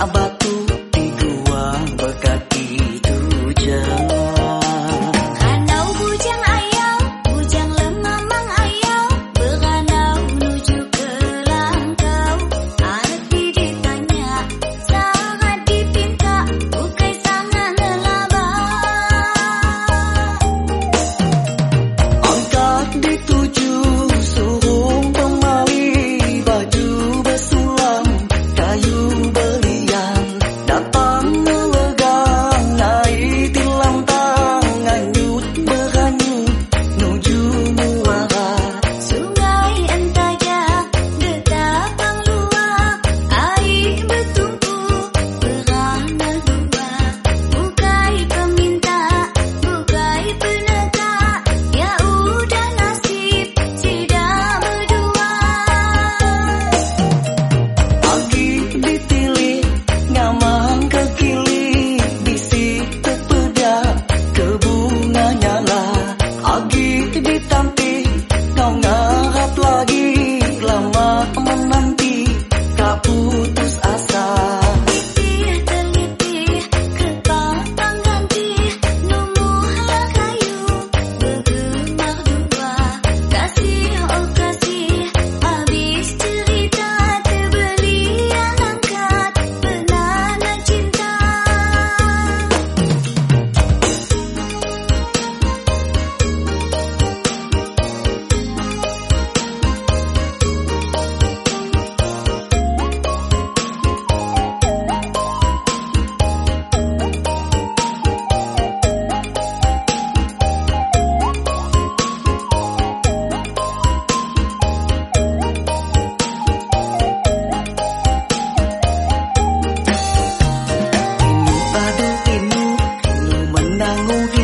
abad Oh.